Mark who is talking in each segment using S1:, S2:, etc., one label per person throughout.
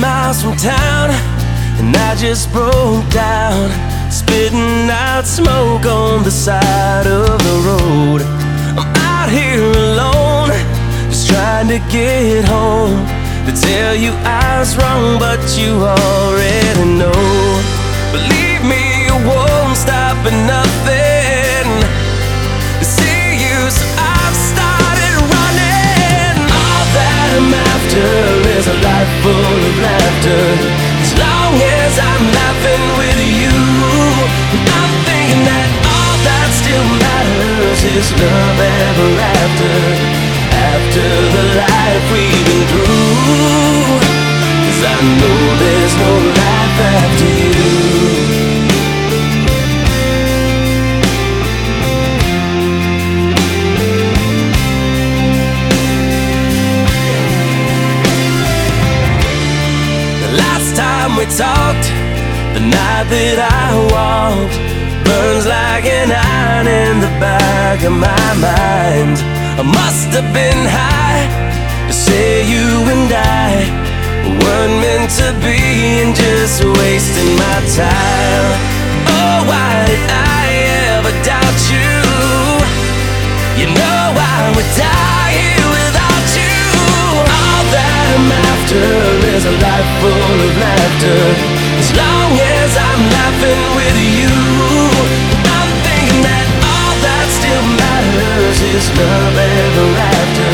S1: miles from town, and I just broke down, spitting out smoke on the side of the road. I'm out here alone, just trying to get home. To tell you I was wrong, but you already know. Believe me, you won't stop at nothing matters is love ever after. After the life we've been through, 'Cause I know there's no life after you. The last time we talked, the night that I walked, back of my mind. I must have been high to say you and I weren't meant to be and just wasting my time. Oh, why did I ever doubt you? You know I would die here without you. All that I'm after is a life full of laughter. Love ever after.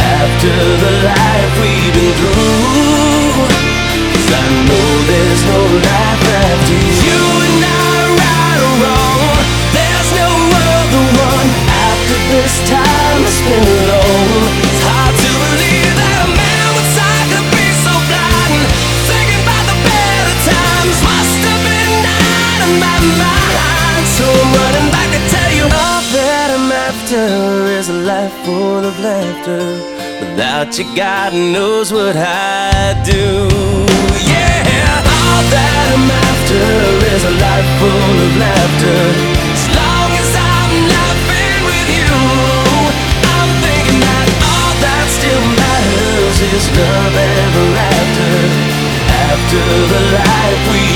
S1: After the life we've after is a life full of laughter. Without you, God knows what I'd do. Yeah, all that I'm after is a life full of laughter. As long as I'm laughing with you, I'm thinking that all that still matters is love ever after. After the life we